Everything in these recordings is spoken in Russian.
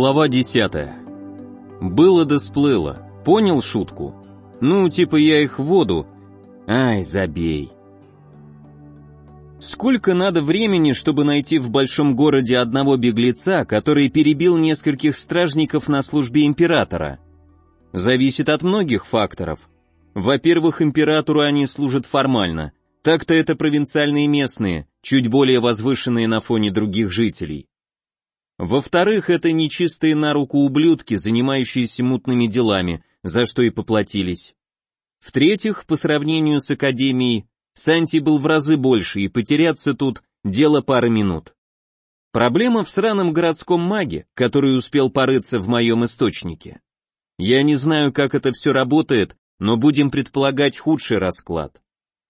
Глава 10. Было да сплыло. Понял шутку? Ну, типа я их в воду. Ай, забей. Сколько надо времени, чтобы найти в большом городе одного беглеца, который перебил нескольких стражников на службе императора? Зависит от многих факторов. Во-первых, императору они служат формально. Так-то это провинциальные местные, чуть более возвышенные на фоне других жителей. Во-вторых, это нечистые на руку ублюдки, занимающиеся мутными делами, за что и поплатились. В-третьих, по сравнению с Академией, Санти был в разы больше, и потеряться тут – дело пары минут. Проблема в сраном городском маге, который успел порыться в моем источнике. Я не знаю, как это все работает, но будем предполагать худший расклад.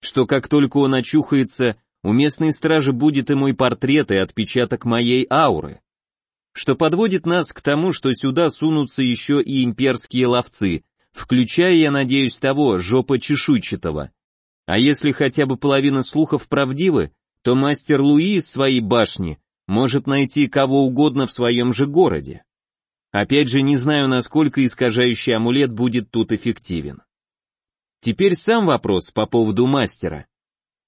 Что как только он очухается, у местной стражи будет и мой портрет, и отпечаток моей ауры что подводит нас к тому, что сюда сунутся еще и имперские ловцы, включая, я надеюсь, того, жопа чешуйчатого. А если хотя бы половина слухов правдивы, то мастер Луи из своей башни может найти кого угодно в своем же городе. Опять же, не знаю, насколько искажающий амулет будет тут эффективен. Теперь сам вопрос по поводу мастера.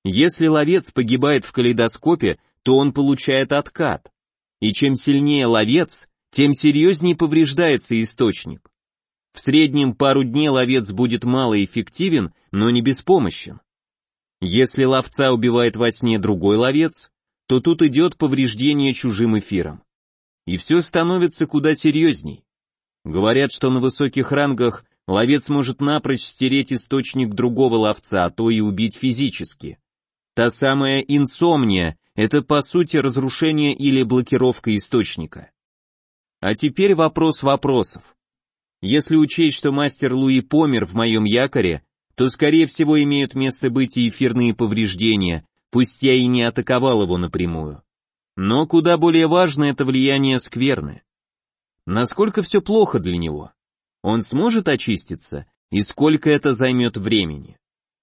Если ловец погибает в калейдоскопе, то он получает откат и чем сильнее ловец, тем серьезнее повреждается источник. В среднем пару дней ловец будет малоэффективен, но не беспомощен. Если ловца убивает во сне другой ловец, то тут идет повреждение чужим эфиром. И все становится куда серьезней. Говорят, что на высоких рангах ловец может напрочь стереть источник другого ловца, а то и убить физически. Та самая инсомния, это по сути разрушение или блокировка источника. А теперь вопрос вопросов. Если учесть, что мастер Луи помер в моем якоре, то скорее всего имеют место быть и эфирные повреждения, пусть я и не атаковал его напрямую. Но куда более важно это влияние скверны. Насколько все плохо для него? Он сможет очиститься? И сколько это займет времени?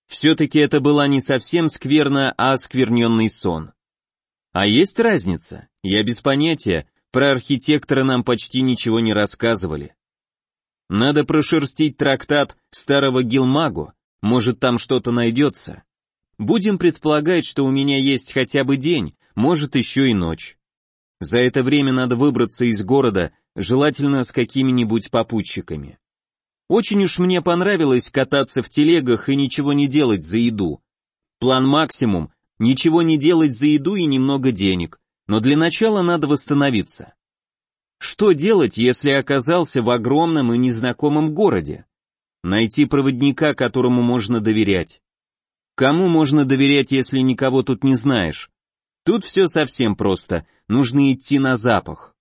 Все-таки это была не совсем скверна, а оскверненный сон. А есть разница? Я без понятия, про архитектора нам почти ничего не рассказывали. Надо прошерстить трактат старого Гилмагу, может там что-то найдется. Будем предполагать, что у меня есть хотя бы день, может еще и ночь. За это время надо выбраться из города, желательно с какими-нибудь попутчиками. Очень уж мне понравилось кататься в телегах и ничего не делать за еду. План максимум Ничего не делать за еду и немного денег, но для начала надо восстановиться. Что делать, если оказался в огромном и незнакомом городе? Найти проводника, которому можно доверять. Кому можно доверять, если никого тут не знаешь? Тут все совсем просто, нужно идти на запах.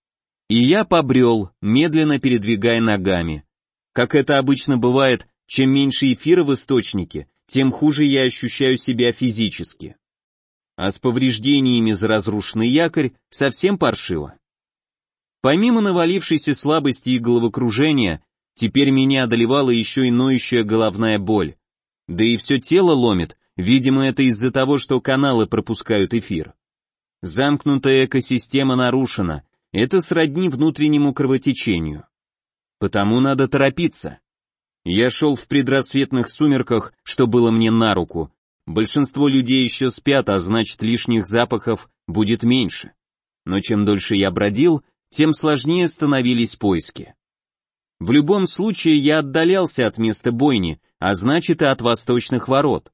И я побрел, медленно передвигая ногами. Как это обычно бывает, чем меньше эфира в источнике, тем хуже я ощущаю себя физически а с повреждениями за разрушенный якорь совсем паршиво. Помимо навалившейся слабости и головокружения, теперь меня одолевала еще и ноющая головная боль. Да и все тело ломит, видимо это из-за того, что каналы пропускают эфир. Замкнутая экосистема нарушена, это сродни внутреннему кровотечению. Потому надо торопиться. Я шел в предрассветных сумерках, что было мне на руку, Большинство людей еще спят, а значит лишних запахов будет меньше. Но чем дольше я бродил, тем сложнее становились поиски. В любом случае я отдалялся от места бойни, а значит и от восточных ворот.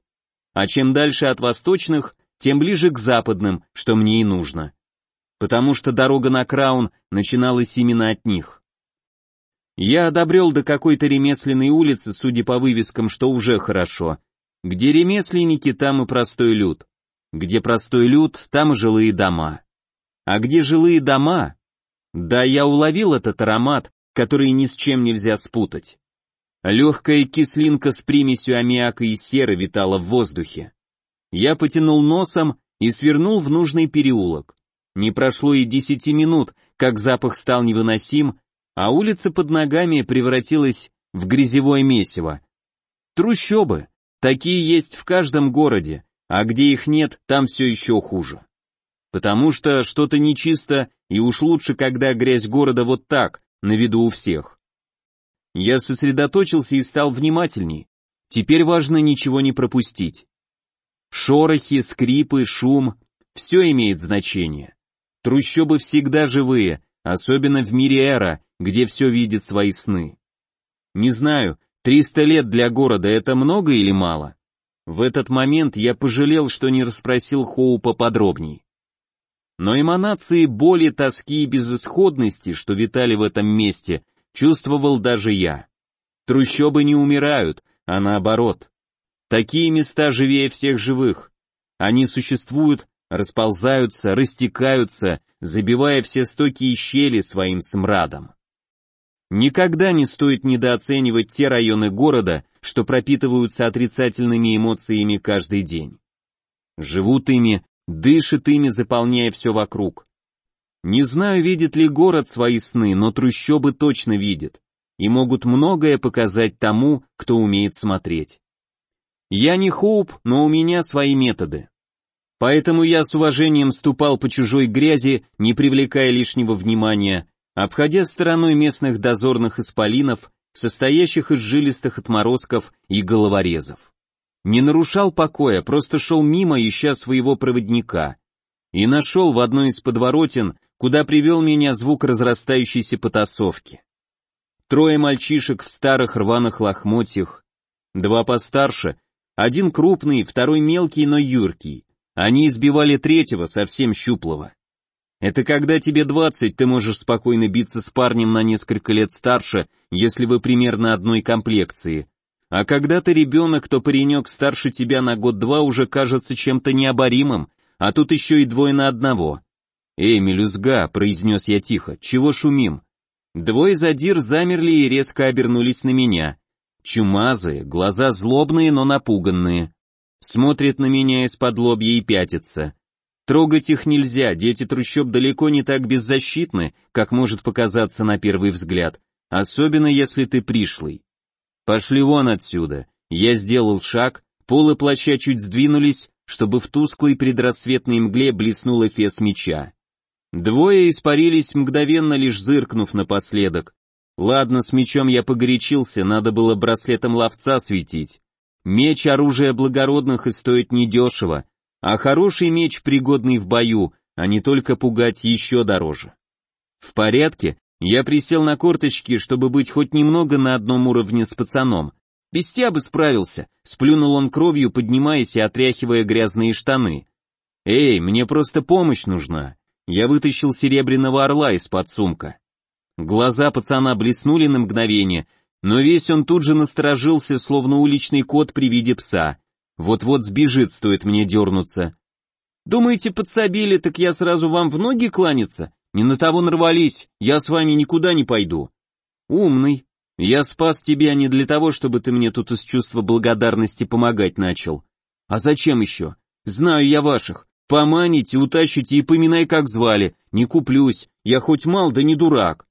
А чем дальше от восточных, тем ближе к западным, что мне и нужно. Потому что дорога на Краун начиналась именно от них. Я одобрел до какой-то ремесленной улицы, судя по вывескам, что уже хорошо, где ремесленники, там и простой люд. Где простой люд, там и жилые дома. А где жилые дома? Да, я уловил этот аромат, который ни с чем нельзя спутать. Легкая кислинка с примесью аммиака и серы витала в воздухе. Я потянул носом и свернул в нужный переулок. Не прошло и десяти минут, как запах стал невыносим, а улица под ногами превратилась в грязевое месиво. Трущобы, Такие есть в каждом городе, а где их нет, там все еще хуже. Потому что что-то нечисто, и уж лучше, когда грязь города вот так, на виду у всех. Я сосредоточился и стал внимательней. Теперь важно ничего не пропустить. Шорохи, скрипы, шум — все имеет значение. Трущобы всегда живые, особенно в мире эра, где все видит свои сны. Не знаю, 300 лет для города это много или мало? В этот момент я пожалел, что не расспросил Хоупа подробней. Но эманации боли, тоски и безысходности, что витали в этом месте, чувствовал даже я. Трущобы не умирают, а наоборот. Такие места живее всех живых. Они существуют, расползаются, растекаются, забивая все стоки и щели своим смрадом. Никогда не стоит недооценивать те районы города, что пропитываются отрицательными эмоциями каждый день. Живут ими, дышат ими, заполняя все вокруг. Не знаю, видит ли город свои сны, но трущобы точно видят и могут многое показать тому, кто умеет смотреть. Я не Хоуп, но у меня свои методы. Поэтому я с уважением ступал по чужой грязи, не привлекая лишнего внимания, обходя стороной местных дозорных исполинов, состоящих из жилистых отморозков и головорезов. Не нарушал покоя, просто шел мимо, ища своего проводника. И нашел в одной из подворотен, куда привел меня звук разрастающейся потасовки. Трое мальчишек в старых рваных лохмотьях, два постарше, один крупный, второй мелкий, но юркий. Они избивали третьего, совсем щуплого. Это когда тебе 20, ты можешь спокойно биться с парнем на несколько лет старше, если вы примерно одной комплекции, а когда ты ребенок, то паренек старше тебя на год-два уже кажется чем-то необоримым, а тут еще и двое на одного. «Эй, мелюзга», — произнес я тихо, — «чего шумим?» Двое задир замерли и резко обернулись на меня. Чумазые, глаза злобные, но напуганные. Смотрят на меня из-под лобья и пятятся. Трогать их нельзя, дети трущоб далеко не так беззащитны, как может показаться на первый взгляд, особенно если ты пришлый. «Пошли вон отсюда!» Я сделал шаг, полы плаща чуть сдвинулись, чтобы в тусклой предрассветной мгле блеснул эфес меча. Двое испарились мгновенно, лишь зыркнув напоследок. Ладно, с мечом я погорячился, надо было браслетом ловца светить. Меч — оружие благородных и стоит недешево, а хороший меч, пригодный в бою, а не только пугать еще дороже. В порядке, я присел на корточки, чтобы быть хоть немного на одном уровне с пацаном. Без тебя бы справился, сплюнул он кровью, поднимаясь и отряхивая грязные штаны. Эй, мне просто помощь нужна. Я вытащил серебряного орла из-под сумка. Глаза пацана блеснули на мгновение, но весь он тут же насторожился, словно уличный кот при виде пса. Вот-вот сбежит, стоит мне дернуться. Думаете, подсобили, так я сразу вам в ноги кланяться? Не на того нарвались, я с вами никуда не пойду. Умный. Я спас тебя не для того, чтобы ты мне тут из чувства благодарности помогать начал. А зачем еще? Знаю я ваших. Поманите, утащите и поминай, как звали. Не куплюсь, я хоть мал, да не дурак.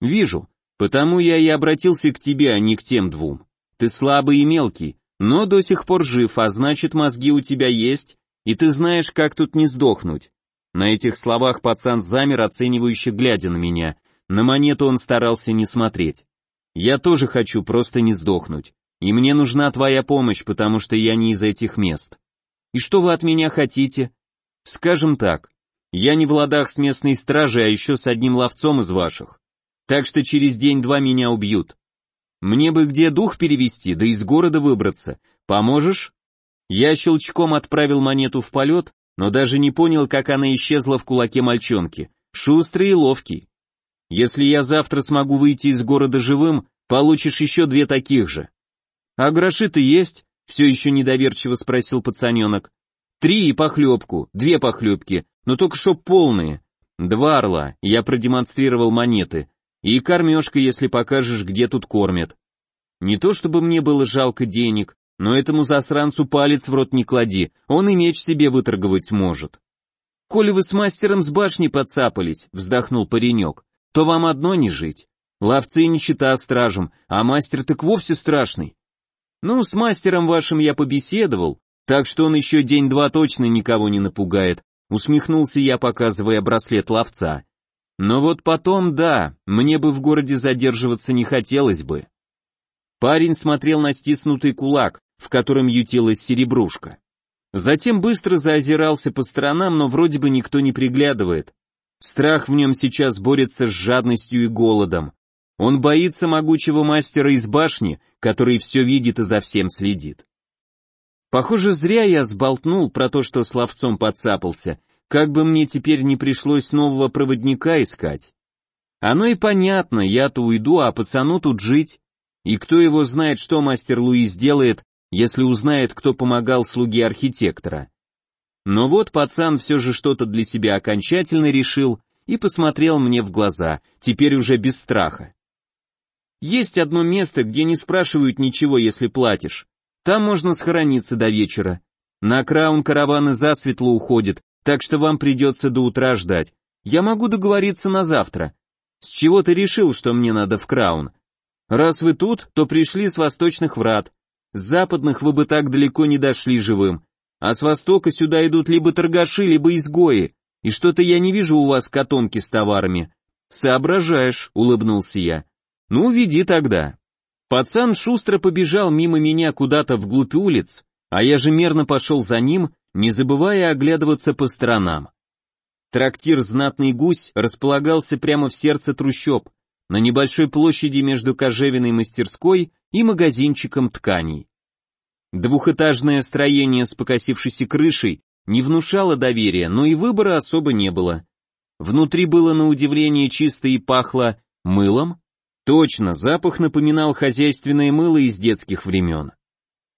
Вижу, потому я и обратился к тебе, а не к тем двум. Ты слабый и мелкий, но до сих пор жив, а значит мозги у тебя есть, и ты знаешь, как тут не сдохнуть. На этих словах пацан замер, оценивающе глядя на меня. На монету он старался не смотреть. Я тоже хочу просто не сдохнуть. И мне нужна твоя помощь, потому что я не из этих мест. И что вы от меня хотите? Скажем так, я не в ладах с местной стражей, а еще с одним ловцом из ваших. Так что через день-два меня убьют. Мне бы где дух перевести, да из города выбраться. Поможешь? Я щелчком отправил монету в полет, но даже не понял, как она исчезла в кулаке мальчонки. Шустрый и ловкий. Если я завтра смогу выйти из города живым, получишь еще две таких же. А гроши-то есть? Все еще недоверчиво спросил пацаненок. Три и похлебку, две похлебки, но только чтоб полные. Два орла, я продемонстрировал монеты. И кормежка, если покажешь, где тут кормят. Не то чтобы мне было жалко денег, но этому засранцу палец в рот не клади, он и меч себе выторговать может. «Коли вы с мастером с башни подцапались», — вздохнул паренек, — «то вам одно не жить. Ловцы не чита стражем, а мастер так вовсе страшный. Ну, с мастером вашим я побеседовал, так что он еще день-два точно никого не напугает», — усмехнулся я, показывая браслет ловца. Но вот потом, да, мне бы в городе задерживаться не хотелось бы. Парень смотрел на стиснутый кулак, в котором ютилась серебрушка. Затем быстро заозирался по сторонам, но вроде бы никто не приглядывает. Страх в нем сейчас борется с жадностью и голодом. Он боится могучего мастера из башни, который все видит и за всем следит. Похоже, зря я сболтнул про то, что с ловцом подцапался, как бы мне теперь не пришлось нового проводника искать. Оно и понятно, я-то уйду, а пацану тут жить. И кто его знает, что мастер Луи сделает, если узнает, кто помогал слуге архитектора. Но вот пацан все же что-то для себя окончательно решил и посмотрел мне в глаза, теперь уже без страха. Есть одно место, где не спрашивают ничего, если платишь. Там можно схорониться до вечера. На краун караваны засветло уходят, так что вам придется до утра ждать. Я могу договориться на завтра. С чего ты решил, что мне надо в краун? Раз вы тут, то пришли с восточных врат. С западных вы бы так далеко не дошли живым. А с востока сюда идут либо торгаши, либо изгои. И что-то я не вижу у вас котомки с товарами. Соображаешь, улыбнулся я. Ну, веди тогда. Пацан шустро побежал мимо меня куда-то вглубь улиц, а я же мерно пошел за ним, не забывая оглядываться по сторонам. Трактир «Знатный гусь» располагался прямо в сердце трущоб, на небольшой площади между кожевенной мастерской и магазинчиком тканей. Двухэтажное строение с покосившейся крышей не внушало доверия, но и выбора особо не было. Внутри было на удивление чисто и пахло мылом. Точно, запах напоминал хозяйственное мыло из детских времен.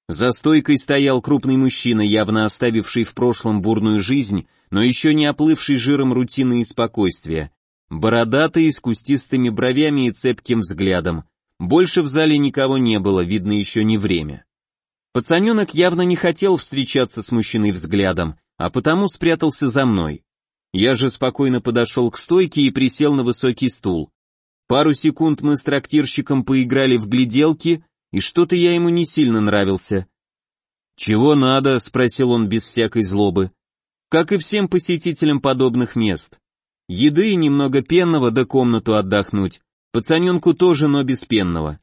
За стойкой стоял крупный мужчина, явно оставивший в прошлом бурную жизнь, но еще не оплывший жиром рутины и спокойствия. Бородатый, с кустистыми бровями и цепким взглядом. Больше в зале никого не было, видно еще не время. Пацаненок явно не хотел встречаться с мужчиной взглядом, а потому спрятался за мной. Я же спокойно подошел к стойке и присел на высокий стул. Пару секунд мы с трактирщиком поиграли в гляделки, и что-то я ему не сильно нравился. «Чего надо?» — спросил он без всякой злобы. Как и всем посетителям подобных мест. Еды, немного пенного, да комнату отдохнуть. Пацаненку тоже, но без пенного.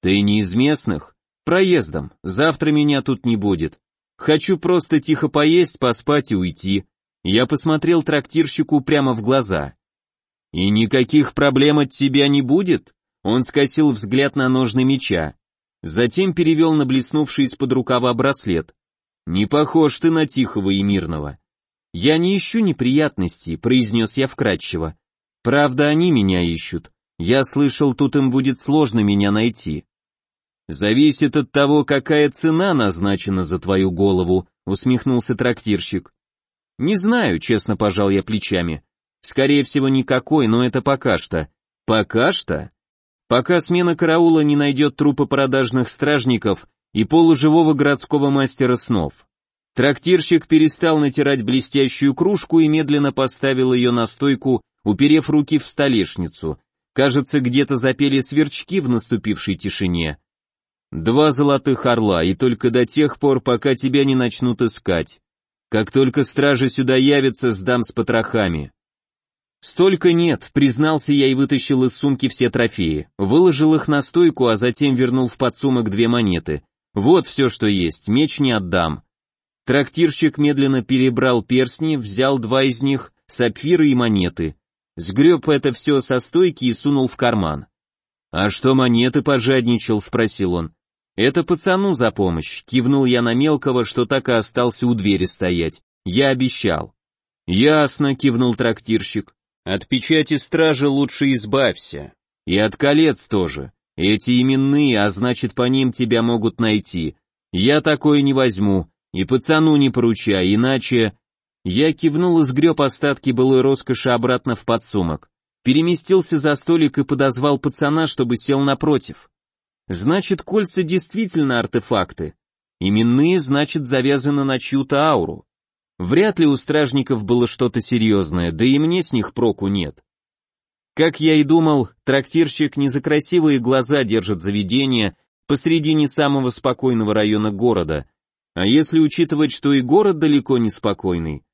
Ты не из местных? Проездом. Завтра меня тут не будет. Хочу просто тихо поесть, поспать и уйти. Я посмотрел трактирщику прямо в глаза. И никаких проблем от тебя не будет? Он скосил взгляд на ножны меча. Затем перевел на блеснувший из-под рукава браслет. «Не похож ты на тихого и мирного». «Я не ищу неприятностей», — произнес я вкратчиво. «Правда, они меня ищут. Я слышал, тут им будет сложно меня найти». «Зависит от того, какая цена назначена за твою голову», — усмехнулся трактирщик. «Не знаю», — честно пожал я плечами. «Скорее всего, никакой, но это пока что». «Пока что?» Пока смена караула не найдет трупы продажных стражников и полуживого городского мастера снов. Трактирщик перестал натирать блестящую кружку и медленно поставил ее на стойку, уперев руки в столешницу. Кажется, где-то запели сверчки в наступившей тишине. Два золотых орла, и только до тех пор, пока тебя не начнут искать. Как только стражи сюда явятся, сдам с потрохами. Столько нет, признался я и вытащил из сумки все трофеи, выложил их на стойку, а затем вернул в подсумок две монеты. Вот все, что есть, меч не отдам. Трактирщик медленно перебрал перстни, взял два из них, сапфиры и монеты. Сгреб это все со стойки и сунул в карман. «А что монеты пожадничал?» — спросил он. «Это пацану за помощь», — кивнул я на мелкого, что так и остался у двери стоять. «Я обещал». «Ясно», — кивнул трактирщик. От печати стражи лучше избавься. И от колец тоже. Эти именные, а значит по ним тебя могут найти. Я такое не возьму, и пацану не поручай, иначе... Я кивнул и сгреб остатки былой роскоши обратно в подсумок. Переместился за столик и подозвал пацана, чтобы сел напротив. Значит, кольца действительно артефакты. Именные, значит, завязаны на чью-то ауру. Вряд ли у стражников было что-то серьезное, да и мне с них проку нет. Как я и думал, трактирщик не за красивые глаза держит заведение посредине самого спокойного района города, а если учитывать, что и город далеко не спокойный.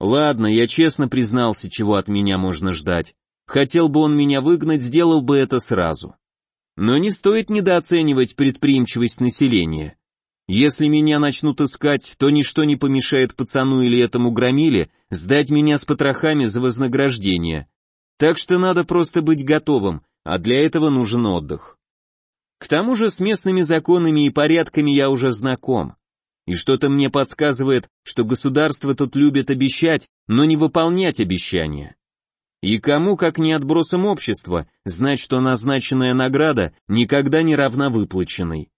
Ладно, я честно признался, чего от меня можно ждать. Хотел бы он меня выгнать, сделал бы это сразу. Но не стоит недооценивать предприимчивость населения. Если меня начнут искать, то ничто не помешает пацану или этому громиле сдать меня с потрохами за вознаграждение. Так что надо просто быть готовым, а для этого нужен отдых. К тому же с местными законами и порядками я уже знаком. И что-то мне подсказывает, что государство тут любит обещать, но не выполнять обещания. И кому, как не отбросом общества, знать, что назначенная награда никогда не равна выплаченной.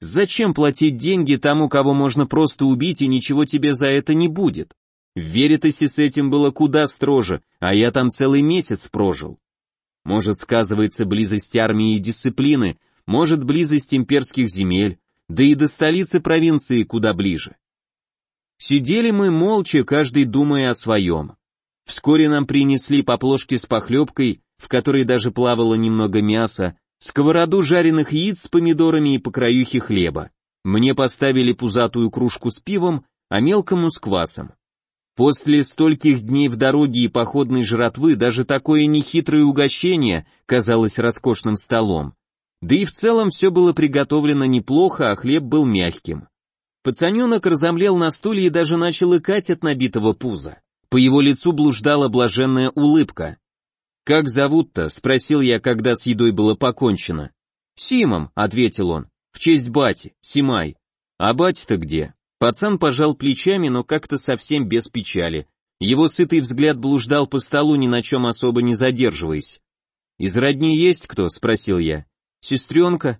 Зачем платить деньги тому, кого можно просто убить и ничего тебе за это не будет? В Веритасе с этим было куда строже, а я там целый месяц прожил. Может, сказывается близость армии и дисциплины, может, близость имперских земель, да и до столицы провинции куда ближе. Сидели мы молча, каждый думая о своем. Вскоре нам принесли по с похлебкой, в которой даже плавало немного мяса, сковороду жареных яиц с помидорами и по краюхе хлеба. Мне поставили пузатую кружку с пивом, а мелкому с квасом. После стольких дней в дороге и походной жратвы даже такое нехитрое угощение казалось роскошным столом. Да и в целом все было приготовлено неплохо, а хлеб был мягким. Пацаненок разомлел на стуле и даже начал икать от набитого пуза. По его лицу блуждала блаженная улыбка. «Как зовут-то?» — спросил я, когда с едой было покончено. «Симом», — ответил он, — «в честь бати, Симай». «А бать-то где?» Пацан пожал плечами, но как-то совсем без печали. Его сытый взгляд блуждал по столу, ни на чем особо не задерживаясь. «Из родни есть кто?» — спросил я. «Сестренка?»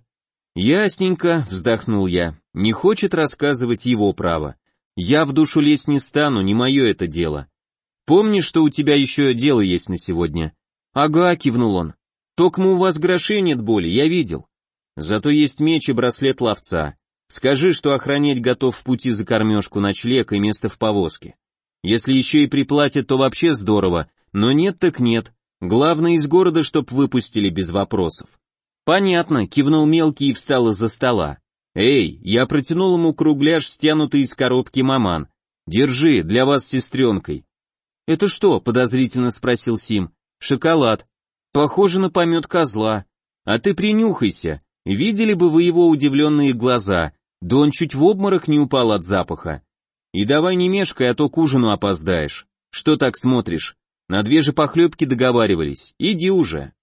«Ясненько», — вздохнул я, — «не хочет рассказывать его право. Я в душу лезть не стану, не мое это дело. Помни, что у тебя еще дело есть на сегодня. «Ага», — кивнул он. «Токмо у вас грошей нет боли, я видел. Зато есть меч и браслет ловца. Скажи, что охранять готов в пути за кормежку, ночлег и место в повозке. Если еще и приплатят, то вообще здорово, но нет так нет. Главное из города, чтоб выпустили без вопросов». «Понятно», — кивнул мелкий и встал из-за стола. «Эй, я протянул ему кругляш, стянутый из коробки маман. Держи, для вас с сестренкой». «Это что?» — подозрительно спросил Сим. Шоколад. Похоже на помет козла. А ты принюхайся. Видели бы вы его удивленные глаза. Да он чуть в обморок не упал от запаха. И давай не мешкай, а то к ужину опоздаешь. Что так смотришь? На две же похлебки договаривались. Иди уже.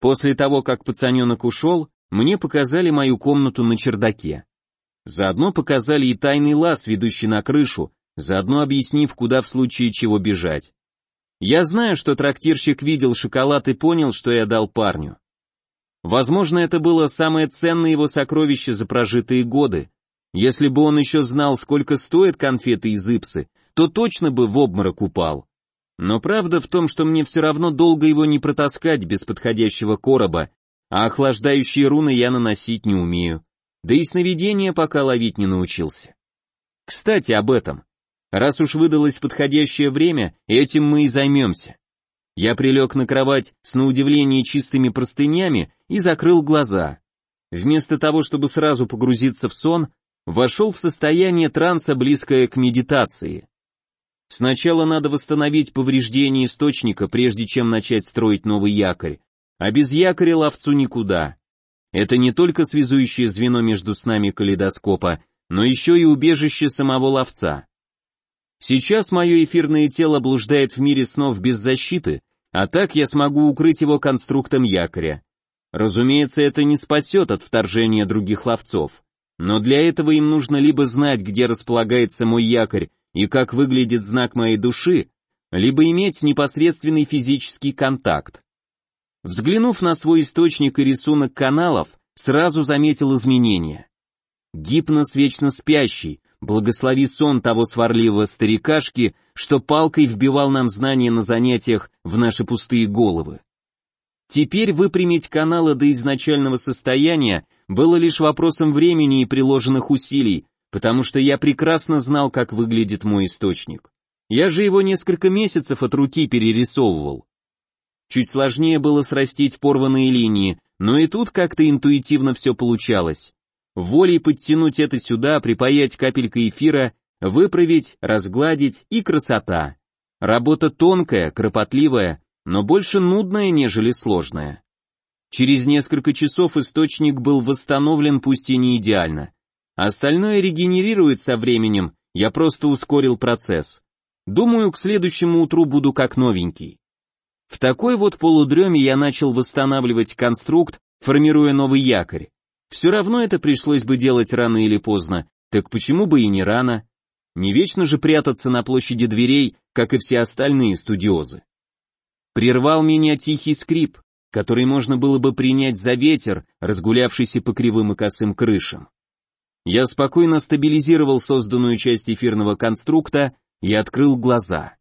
После того, как пацаненок ушел, мне показали мою комнату на чердаке. Заодно показали и тайный лаз, ведущий на крышу, заодно объяснив, куда в случае чего бежать. Я знаю, что трактирщик видел шоколад и понял, что я дал парню. Возможно, это было самое ценное его сокровище за прожитые годы. Если бы он еще знал, сколько стоят конфеты из Ипсы, то точно бы в обморок упал. Но правда в том, что мне все равно долго его не протаскать без подходящего короба, а охлаждающие руны я наносить не умею. Да и сновидения пока ловить не научился. Кстати, об этом. Раз уж выдалось подходящее время, этим мы и займемся. Я прилег на кровать с на удивление чистыми простынями и закрыл глаза. Вместо того, чтобы сразу погрузиться в сон, вошел в состояние транса, близкое к медитации. Сначала надо восстановить повреждение источника, прежде чем начать строить новый якорь, а без якоря ловцу никуда. Это не только связующее звено между снами калейдоскопа, но еще и убежище самого ловца. Сейчас мое эфирное тело блуждает в мире снов без защиты, а так я смогу укрыть его конструктом якоря. Разумеется, это не спасет от вторжения других ловцов, но для этого им нужно либо знать, где располагается мой якорь и как выглядит знак моей души, либо иметь непосредственный физический контакт. Взглянув на свой источник и рисунок каналов, сразу заметил изменения. Гипноз вечно спящий, благослови сон того сварливого старикашки, что палкой вбивал нам знания на занятиях в наши пустые головы. Теперь выпрямить каналы до изначального состояния было лишь вопросом времени и приложенных усилий, потому что я прекрасно знал, как выглядит мой источник. Я же его несколько месяцев от руки перерисовывал. Чуть сложнее было срастить порванные линии, но и тут как-то интуитивно все получалось волей подтянуть это сюда, припаять капелькой эфира, выправить, разгладить и красота. Работа тонкая, кропотливая, но больше нудное, нежели сложное. Через несколько часов источник был восстановлен, пусть и не идеально. Остальное регенерирует со временем, я просто ускорил процесс. Думаю, к следующему утру буду как новенький. В такой вот полудреме я начал восстанавливать конструкт, формируя новый якорь. Все равно это пришлось бы делать рано или поздно, так почему бы и не рано? Не вечно же прятаться на площади дверей, как и все остальные студиозы. Прервал меня тихий скрип, который можно было бы принять за ветер, разгулявшийся по кривым и косым крышам. Я спокойно стабилизировал созданную часть эфирного конструкта и открыл глаза.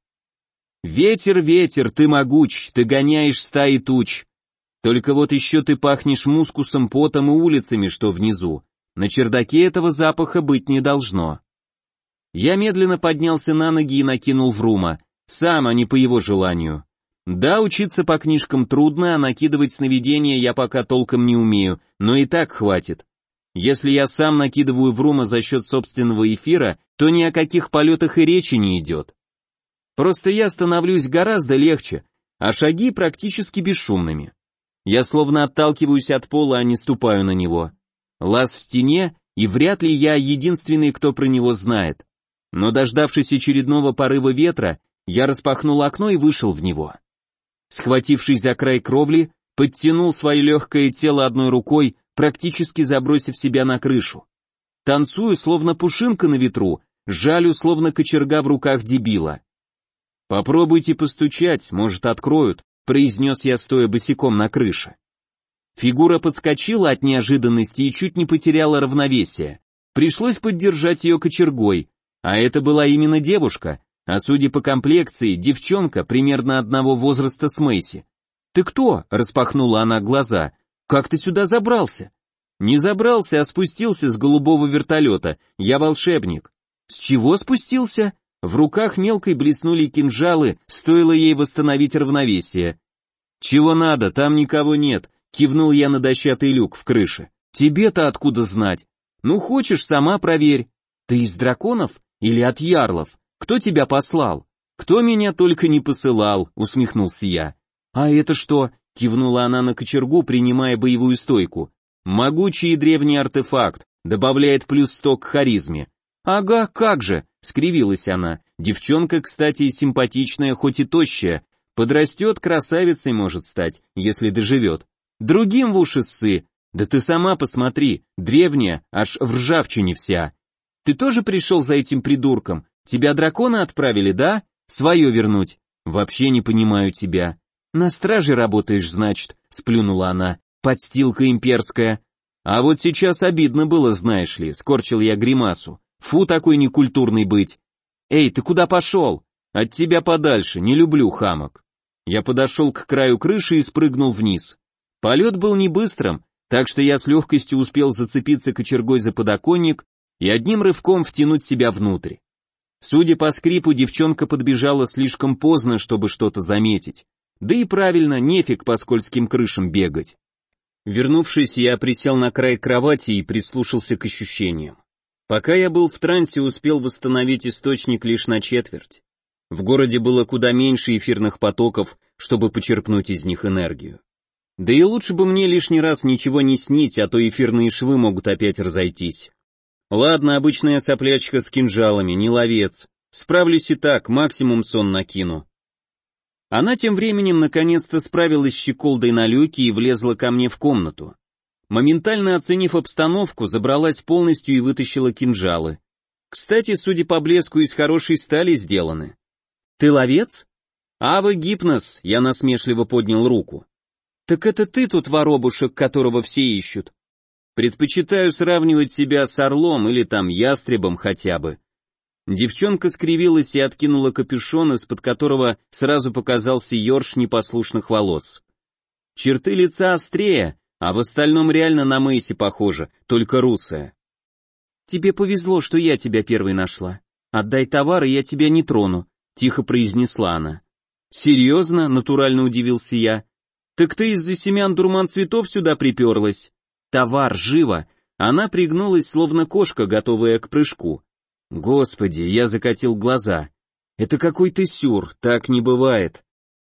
«Ветер, ветер, ты могуч, ты гоняешь стаи туч. Только вот еще ты пахнешь мускусом, потом и улицами, что внизу. На чердаке этого запаха быть не должно». Я медленно поднялся на ноги и накинул Врума, сам, а не по его желанию. Да, учиться по книжкам трудно, а накидывать сновидения я пока толком не умею, но и так хватит. Если я сам накидываю Врума за счет собственного эфира, то ни о каких полетах и речи не идет. Просто я становлюсь гораздо легче, а шаги практически бесшумными. Я словно отталкиваюсь от пола, а не ступаю на него. Лаз в стене, и вряд ли я единственный, кто про него знает но дождавшись очередного порыва ветра, я распахнул окно и вышел в него. Схватившись за край кровли, подтянул свое легкое тело одной рукой, практически забросив себя на крышу. Танцую, словно пушинка на ветру, жалю, словно кочерга в руках дебила. «Попробуйте постучать, может, откроют», — произнес я, стоя босиком на крыше. Фигура подскочила от неожиданности и чуть не потеряла равновесие. Пришлось поддержать ее кочергой, а это была именно девушка, а судя по комплекции, девчонка примерно одного возраста с Мэйси. «Ты кто?» — распахнула она глаза. «Как ты сюда забрался?» «Не забрался, а спустился с голубого вертолета. Я волшебник». «С чего спустился?» В руках мелкой блеснули кинжалы, стоило ей восстановить равновесие. «Чего надо, там никого нет», — кивнул я на дощатый люк в крыше. «Тебе-то откуда знать? Ну хочешь, сама проверь». «Ты из драконов?» Или от ярлов? Кто тебя послал? Кто меня только не посылал, усмехнулся я. А это что? Кивнула она на кочергу, принимая боевую стойку. Могучий и древний артефакт, добавляет плюс сто к харизме. Ага, как же, скривилась она. Девчонка, кстати, симпатичная, хоть и тощая. Подрастет, красавицей может стать, если доживет. Другим в уши ссы. Да ты сама посмотри, древняя, аж в ржавчине вся. Ты тоже пришел за этим придурком? Тебя дракона отправили, да? Свое вернуть. Вообще не понимаю тебя. На страже работаешь, значит, сплюнула она. Подстилка имперская. А вот сейчас обидно было, знаешь ли, скорчил я гримасу. Фу, такой некультурный быть. Эй, ты куда пошел? От тебя подальше, не люблю хамок. Я подошел к краю крыши и спрыгнул вниз. Полет был не быстрым, так что я с легкостью успел зацепиться кочергой за подоконник и одним рывком втянуть себя внутрь. Судя по скрипу, девчонка подбежала слишком поздно, чтобы что-то заметить. Да и правильно, нефиг по скользким крышам бегать. Вернувшись, я присел на край кровати и прислушался к ощущениям. Пока я был в трансе, успел восстановить источник лишь на четверть. В городе было куда меньше эфирных потоков, чтобы почерпнуть из них энергию. Да и лучше бы мне лишний раз ничего не снить, а то эфирные швы могут опять разойтись. Ладно, обычная соплячка с кинжалами, не ловец. Справлюсь и так, максимум сон накину. Она тем временем наконец-то справилась с щеколдой на люке и влезла ко мне в комнату. Моментально оценив обстановку, забралась полностью и вытащила кинжалы. Кстати, судя по блеску, из хорошей стали сделаны. «Ты ловец?» «Ава Гипнос», — я насмешливо поднял руку. «Так это ты тут воробушек, которого все ищут?» Предпочитаю сравнивать себя с орлом или там ястребом хотя бы. Девчонка скривилась и откинула капюшон, из-под которого сразу показался ерш непослушных волос. Черты лица острее, а в остальном реально на Мэйси похоже, только русая. «Тебе повезло, что я тебя первой нашла. Отдай товар, и я тебя не трону», — тихо произнесла она. «Серьезно?» — натурально удивился я. «Так ты из-за семян дурман цветов сюда приперлась?» Товар, живо! Она пригнулась, словно кошка, готовая к прыжку. Господи, я закатил глаза. Это какой-то сюр, так не бывает.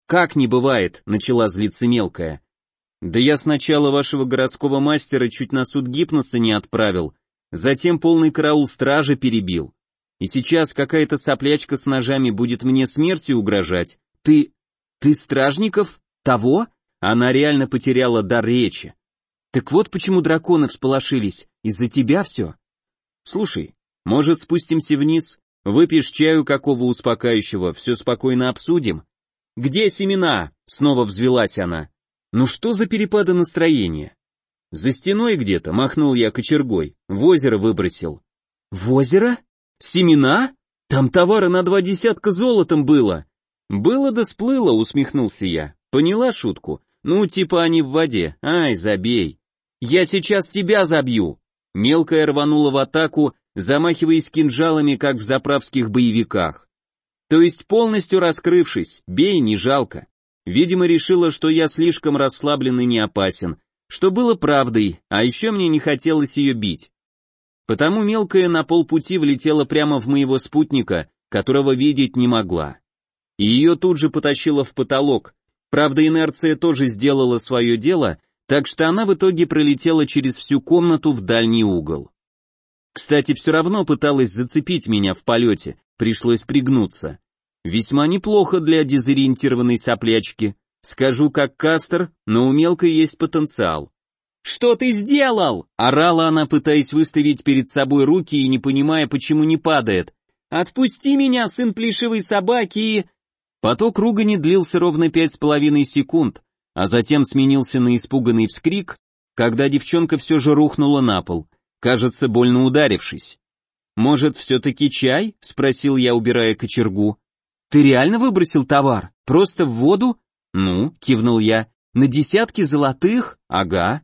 «Как не бывает?» — начала злиться мелкая. «Да я сначала вашего городского мастера чуть на суд гипноса не отправил, затем полный караул стражи перебил. И сейчас какая-то соплячка с ножами будет мне смертью угрожать. Ты... ты стражников? Того?» Она реально потеряла дар речи. «Так вот почему драконы всполошились. Из-за тебя все?» «Слушай, может спустимся вниз, выпьешь чаю какого успокаивающего, все спокойно обсудим?» «Где семена?» — снова взвелась она. «Ну что за перепады настроения?» «За стеной где-то», — махнул я кочергой, в озеро выбросил. «В озеро? Семена? Там товара на два десятка золотом было». «Было да сплыло», — усмехнулся я. «Поняла шутку? Ну, типа они в воде. Ай, забей». «Я сейчас тебя забью!» Мелкая рванула в атаку, замахиваясь кинжалами, как в заправских боевиках. То есть полностью раскрывшись, бей, не жалко. Видимо, решила, что я слишком расслаблен и не опасен, что было правдой, а еще мне не хотелось ее бить. Потому мелкая на полпути влетела прямо в моего спутника, которого видеть не могла. И ее тут же потащило в потолок, правда инерция тоже сделала свое дело, так что она в итоге пролетела через всю комнату в дальний угол. Кстати, все равно пыталась зацепить меня в полете, пришлось пригнуться. Весьма неплохо для дезориентированной соплячки. Скажу как Кастер, но у мелкой есть потенциал. «Что ты сделал?» — орала она, пытаясь выставить перед собой руки и не понимая, почему не падает. «Отпусти меня, сын плешивой собаки и...» Поток ругани длился ровно пять с половиной секунд, а затем сменился на испуганный вскрик, когда девчонка все же рухнула на пол, кажется, больно ударившись. «Может, все-таки чай?» — спросил я, убирая кочергу. «Ты реально выбросил товар? Просто в воду?» «Ну», — кивнул я, — «на десятки золотых? Ага.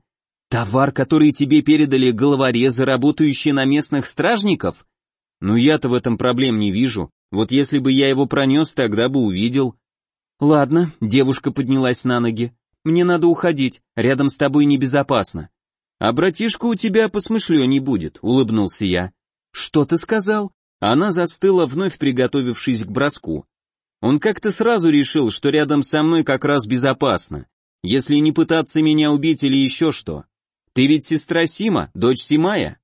Товар, который тебе передали головорезы, работающие на местных стражников? Ну я-то в этом проблем не вижу. Вот если бы я его пронес, тогда бы увидел». «Ладно», — девушка поднялась на ноги, — «мне надо уходить, рядом с тобой небезопасно». «А братишка у тебя посмышленней будет», — улыбнулся я. «Что ты сказал?» Она застыла, вновь приготовившись к броску. Он как-то сразу решил, что рядом со мной как раз безопасно, если не пытаться меня убить или еще что. Ты ведь сестра Сима, дочь Симая?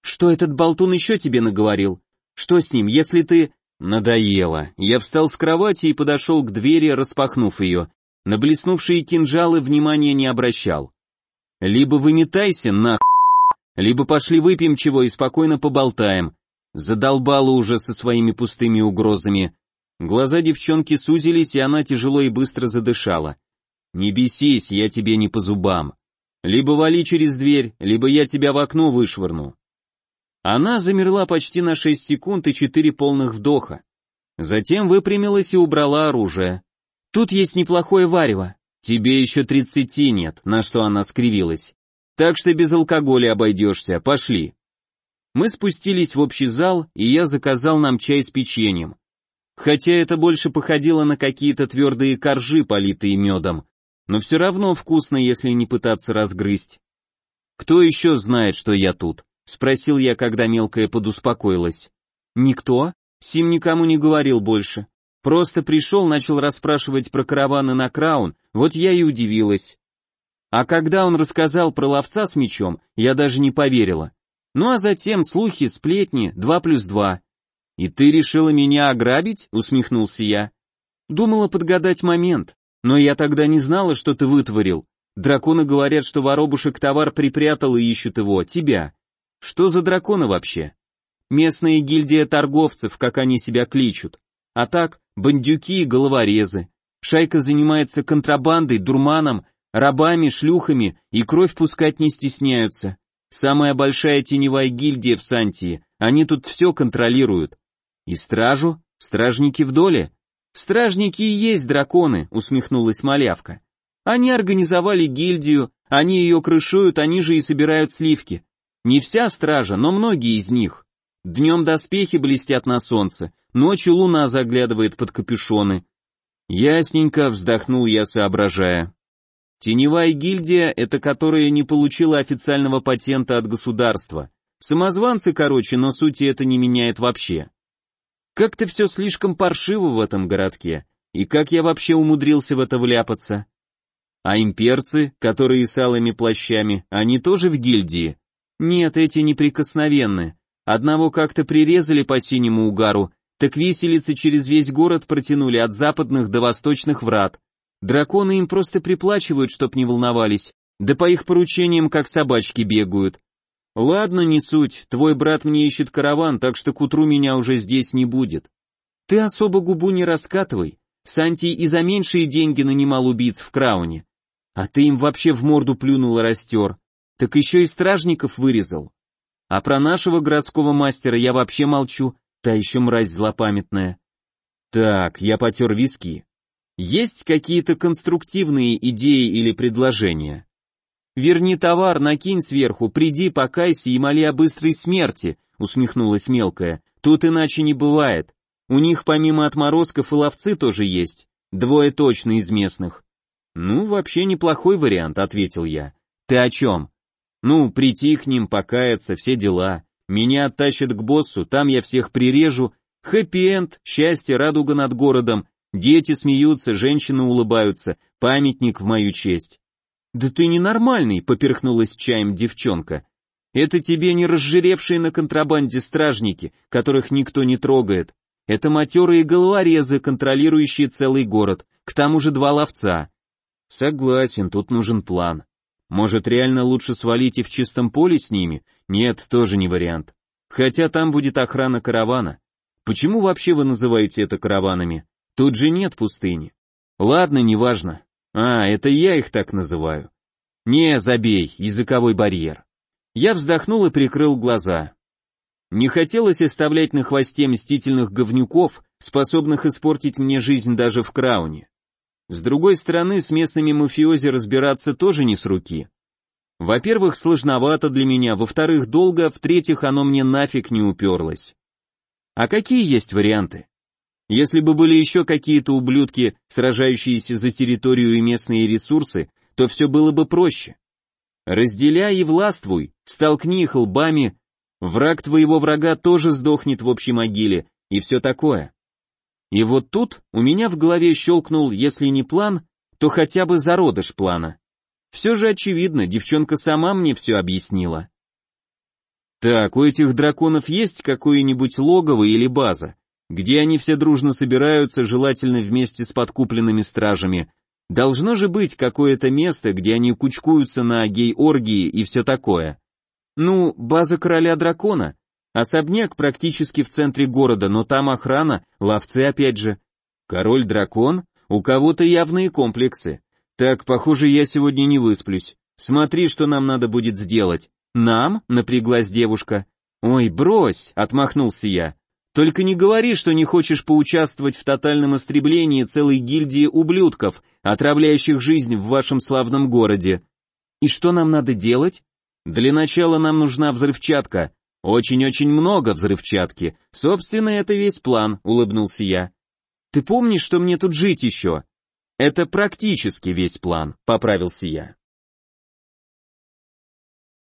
Что этот болтун еще тебе наговорил? Что с ним, если ты... Надоело. Я встал с кровати и подошел к двери, распахнув ее. На блеснувшие кинжалы внимания не обращал. Либо выметайся, нах... Либо пошли выпьем чего и спокойно поболтаем. Задолбала уже со своими пустыми угрозами. Глаза девчонки сузились, и она тяжело и быстро задышала. «Не бесись, я тебе не по зубам. Либо вали через дверь, либо я тебя в окно вышвырну». Она замерла почти на шесть секунд и четыре полных вдоха. Затем выпрямилась и убрала оружие. «Тут есть неплохое варево. Тебе еще тридцати нет», на что она скривилась. Так что без алкоголя обойдешься, пошли. Мы спустились в общий зал, и я заказал нам чай с печеньем. Хотя это больше походило на какие-то твердые коржи, политые медом, но все равно вкусно, если не пытаться разгрызть. «Кто еще знает, что я тут?» — спросил я, когда мелкая подуспокоилась. «Никто?» Сим никому не говорил больше. Просто пришел, начал расспрашивать про караваны на Краун, вот я и удивилась. А когда он рассказал про ловца с мечом, я даже не поверила. Ну а затем слухи, сплетни, два плюс два. «И ты решила меня ограбить?» — усмехнулся я. «Думала подгадать момент, но я тогда не знала, что ты вытворил. Драконы говорят, что воробушек товар припрятал и ищут его, тебя. Что за драконы вообще? Местная гильдия торговцев, как они себя кличут. А так, бандюки и головорезы. Шайка занимается контрабандой, дурманом рабами, шлюхами и кровь пускать не стесняются. Самая большая теневая гильдия в Сантии, они тут все контролируют. И стражу? Стражники в доле? Стражники и есть драконы, усмехнулась малявка. Они организовали гильдию, они ее крышуют, они же и собирают сливки. Не вся стража, но многие из них. Днем доспехи блестят на солнце, ночью луна заглядывает под капюшоны. Ясненько вздохнул я, соображая. Теневая гильдия — это которая не получила официального патента от государства. Самозванцы, короче, но сути это не меняет вообще. Как-то все слишком паршиво в этом городке. И как я вообще умудрился в это вляпаться? А имперцы, которые с алыми плащами, они тоже в гильдии? Нет, эти неприкосновенны. Одного как-то прирезали по синему угару, так виселицы через весь город протянули от западных до восточных врат. Драконы им просто приплачивают, чтоб не волновались, да по их поручениям как собачки бегают. Ладно, не суть, твой брат мне ищет караван, так что к утру меня уже здесь не будет. Ты особо губу не раскатывай. Санти и за меньшие деньги нанимал убийц в Крауне. А ты им вообще в морду плюнул и растер. Так еще и стражников вырезал. А про нашего городского мастера я вообще молчу, та еще мразь злопамятная. Так, я потер виски. Есть какие-то конструктивные идеи или предложения? Верни товар, накинь сверху, приди, покайся и моли о быстрой смерти, усмехнулась мелкая. Тут иначе не бывает. У них помимо отморозков и ловцы тоже есть. Двое точно из местных. Ну, вообще неплохой вариант, ответил я. Ты о чем? Ну, прийти к ним, покаяться, все дела. Меня оттащат к боссу, там я всех прирежу. Хэппи-энд, счастье, радуга над городом. Дети смеются, женщины улыбаются. Памятник в мою честь. «Да ты ненормальный», — поперхнулась чаем девчонка. «Это тебе не разжиревшие на контрабанде стражники, которых никто не трогает. Это матерые головорезы, контролирующие целый город, к тому же два ловца». «Согласен, тут нужен план. Может, реально лучше свалить и в чистом поле с ними? Нет, тоже не вариант. Хотя там будет охрана каравана. Почему вообще вы называете это караванами? Тут же нет пустыни. Ладно, неважно. А, это я их так называю. Не, забей, языковой барьер. Я вздохнул и прикрыл глаза. Не хотелось оставлять на хвосте мстительных говнюков, способных испортить мне жизнь даже в Крауне. С другой стороны, с местными мафиози разбираться тоже не с руки. Во-первых, сложновато для меня, во-вторых, долго, в-третьих, оно мне нафиг не уперлось. А какие есть варианты? Если бы были еще какие-то ублюдки, сражающиеся за территорию и местные ресурсы, то все было бы проще. Разделяй и властвуй, столкни их лбами, враг твоего врага тоже сдохнет в общей могиле, и все такое. И вот тут у меня в голове щелкнул, если не план, то хотя бы зародыш плана. Все же очевидно, девчонка сама мне все объяснила. Так, у этих драконов есть какое-нибудь логово или база? Где они все дружно собираются, желательно вместе с подкупленными стражами. Должно же быть какое-то место, где они кучкуются на гей-оргии и все такое. Ну, база короля дракона. Особняк практически в центре города, но там охрана, ловцы опять же. Король-дракон? У кого-то явные комплексы. Так, похоже, я сегодня не высплюсь. Смотри, что нам надо будет сделать. Нам? Напряглась девушка. Ой, брось, отмахнулся я. Только не говори, что не хочешь поучаствовать в тотальном истреблении целой гильдии ублюдков, отравляющих жизнь в вашем славном городе. И что нам надо делать? Для начала нам нужна взрывчатка. Очень-очень много взрывчатки. Собственно, это весь план, улыбнулся я. Ты помнишь, что мне тут жить еще? Это практически весь план, поправился я.